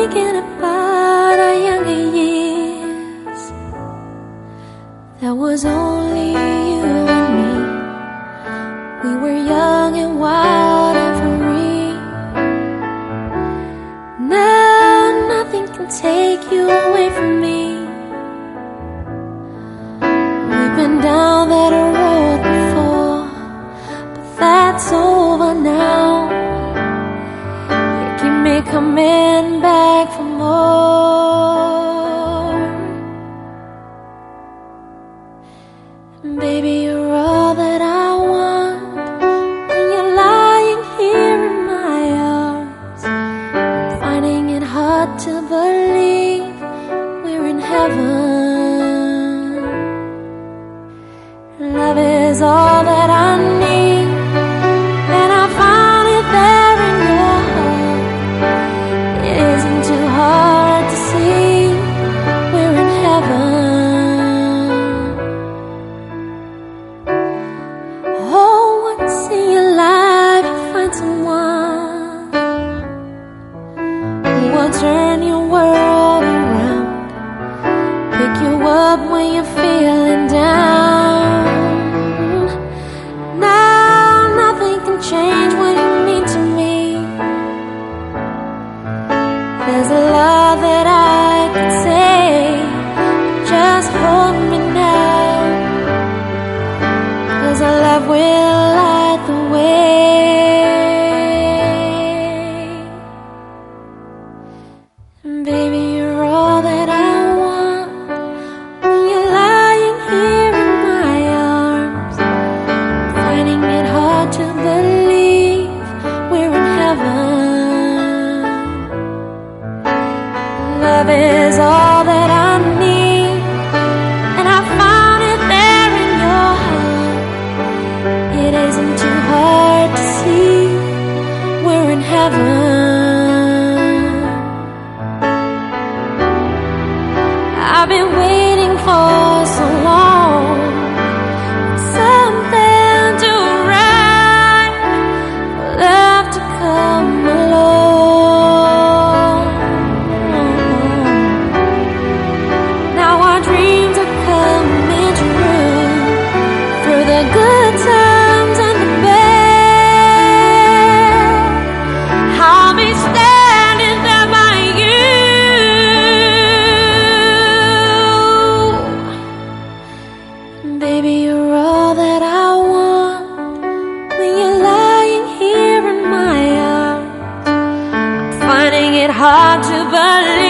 thinking about our younger years. That was only you and me. We were young and wild and free. Now nothing can take you away from me. We've been down that road before, but that's over now. You keep me coming back Baby, you're all that I want. When you're lying here in my arms, finding it hard to believe we're in heaven. Love is all that I need, turn your world around, pick you up when you're feeling down. Now nothing can change what you mean to me. There's a love that I could say, just hold me now. Cause our love will Baby, you're all that I want. When you're lying here in my arms, finding it hard to believe we're in heaven. Love is to believe.